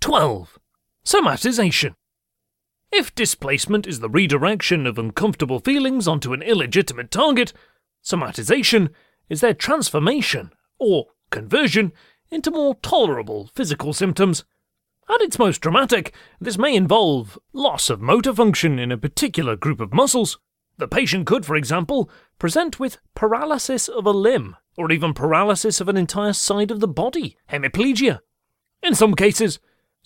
12. Somatization. If displacement is the redirection of uncomfortable feelings onto an illegitimate target, somatization is their transformation, or conversion, into more tolerable physical symptoms. At its most dramatic, this may involve loss of motor function in a particular group of muscles. The patient could, for example, present with paralysis of a limb, or even paralysis of an entire side of the body, hemiplegia. In some cases,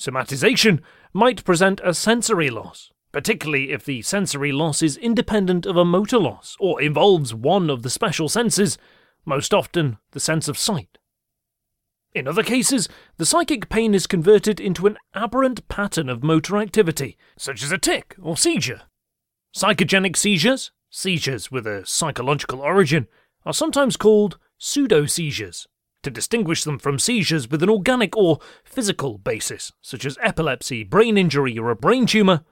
somatization might present a sensory loss, particularly if the sensory loss is independent of a motor loss or involves one of the special senses, most often the sense of sight. In other cases, the psychic pain is converted into an aberrant pattern of motor activity, such as a tic or seizure. Psychogenic seizures, seizures with a psychological origin, are sometimes called pseudo seizures, to distinguish them from seizures with an organic or physical basis, such as epilepsy, brain injury, or a brain tumour.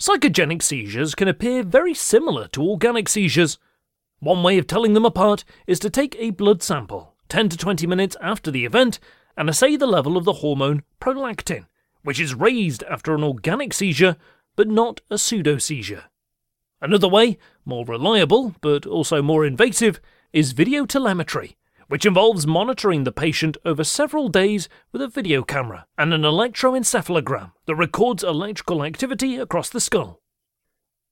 Psychogenic seizures can appear very similar to organic seizures. One way of telling them apart is to take a blood sample 10 to 20 minutes after the event and assay the level of the hormone prolactin, which is raised after an organic seizure but not a pseudo seizure. Another way, more reliable but also more invasive, is video telemetry, which involves monitoring the patient over several days with a video camera and an electroencephalogram that records electrical activity across the skull.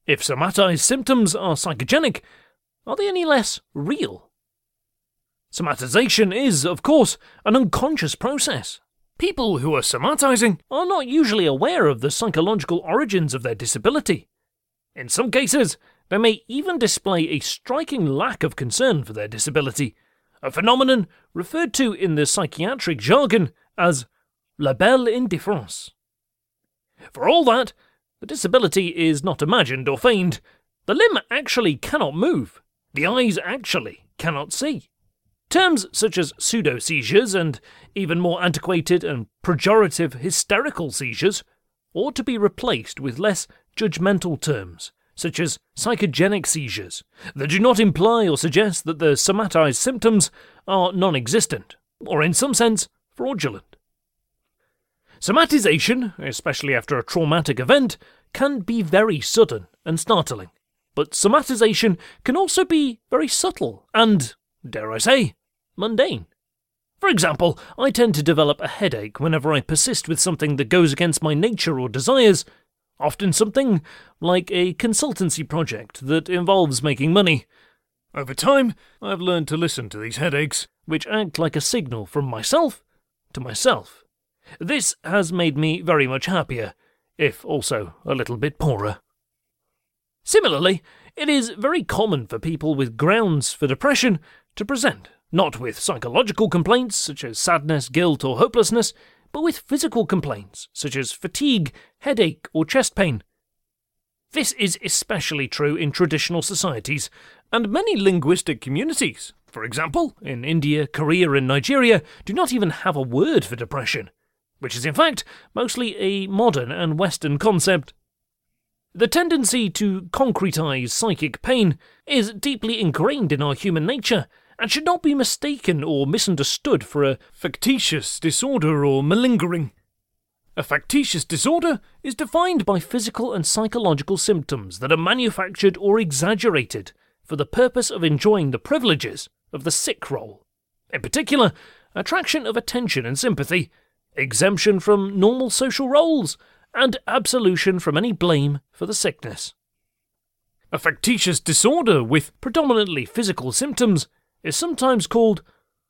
If somatized symptoms are psychogenic, are they any less real? Somatization is, of course, an unconscious process. People who are somatizing are not usually aware of the psychological origins of their disability. In some cases, they may even display a striking lack of concern for their disability, a phenomenon referred to in the psychiatric jargon as la belle indifférence. For all that, the disability is not imagined or feigned. The limb actually cannot move. The eyes actually cannot see. Terms such as pseudo seizures and even more antiquated and pejorative hysterical seizures ought to be replaced with less judgmental terms, such as psychogenic seizures, that do not imply or suggest that the somatized symptoms are non existent, or in some sense, fraudulent. Somatization, especially after a traumatic event, can be very sudden and startling, but somatization can also be very subtle and, dare I say, mundane. For example, I tend to develop a headache whenever I persist with something that goes against my nature or desires, often something like a consultancy project that involves making money. Over time, I've learned to listen to these headaches, which act like a signal from myself to myself. This has made me very much happier, if also a little bit poorer. Similarly, it is very common for people with grounds for depression to present not with psychological complaints such as sadness, guilt, or hopelessness, but with physical complaints such as fatigue, headache, or chest pain. This is especially true in traditional societies and many linguistic communities. For example, in India, Korea, and Nigeria, do not even have a word for depression, which is in fact mostly a modern and Western concept. The tendency to concretize psychic pain is deeply ingrained in our human nature and should not be mistaken or misunderstood for a factitious disorder or malingering. A factitious disorder is defined by physical and psychological symptoms that are manufactured or exaggerated for the purpose of enjoying the privileges of the sick role. In particular, attraction of attention and sympathy, exemption from normal social roles, and absolution from any blame for the sickness. A factitious disorder with predominantly physical symptoms is sometimes called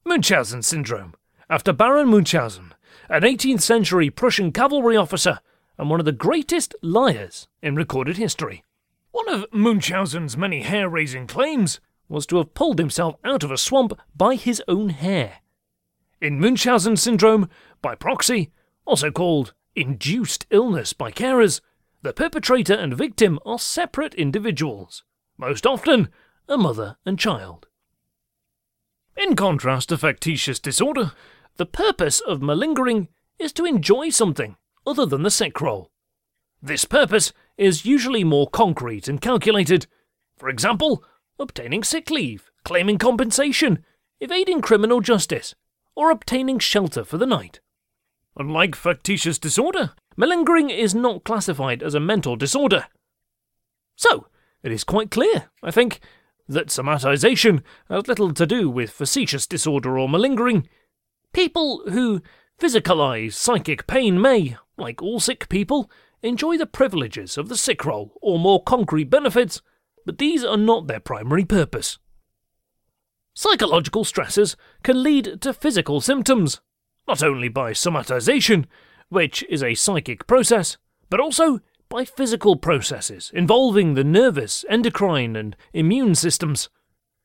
Munchausen syndrome, after Baron Munchausen, an 18th century Prussian cavalry officer and one of the greatest liars in recorded history. One of Munchausen's many hair raising claims was to have pulled himself out of a swamp by his own hair. In Munchausen syndrome, by proxy, also called induced illness by carers, the perpetrator and victim are separate individuals, most often a mother and child. In contrast to factitious disorder, the purpose of malingering is to enjoy something other than the sick role. This purpose is usually more concrete and calculated. For example, obtaining sick leave, claiming compensation, evading criminal justice, or obtaining shelter for the night. Unlike factitious disorder, malingering is not classified as a mental disorder. So, it is quite clear, I think, that somatization has little to do with factitious disorder or malingering. People who physicalize psychic pain may, like all sick people, enjoy the privileges of the sick role or more concrete benefits, but these are not their primary purpose. Psychological stresses can lead to physical symptoms, not only by somatization, which is a psychic process, but also by physical processes involving the nervous, endocrine, and immune systems.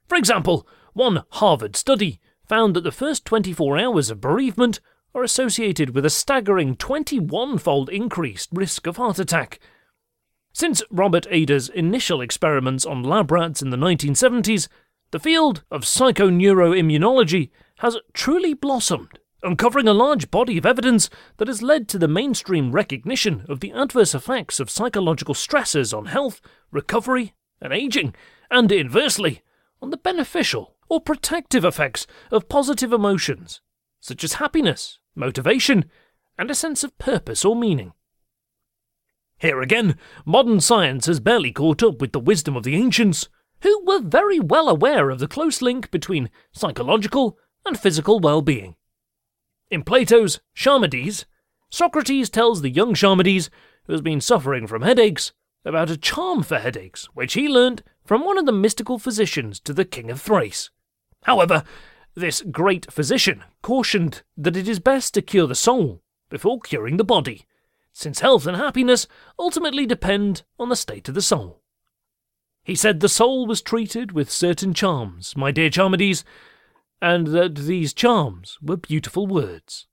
For example, one Harvard study found that the first 24 hours of bereavement are associated with a staggering 21 fold increased risk of heart attack. Since Robert Ader's initial experiments on lab rats in the 1970s, the field of psychoneuroimmunology has truly blossomed uncovering a large body of evidence that has led to the mainstream recognition of the adverse effects of psychological stresses on health, recovery, and aging, and inversely, on the beneficial or protective effects of positive emotions, such as happiness, motivation, and a sense of purpose or meaning. Here again, modern science has barely caught up with the wisdom of the ancients, who were very well aware of the close link between psychological and physical well being. In Plato's Charmides, Socrates tells the young Charmides, who has been suffering from headaches, about a charm for headaches, which he learnt from one of the mystical physicians to the king of Thrace. However, this great physician cautioned that it is best to cure the soul before curing the body, since health and happiness ultimately depend on the state of the soul. He said the soul was treated with certain charms, my dear Charmides, and that these charms were beautiful words.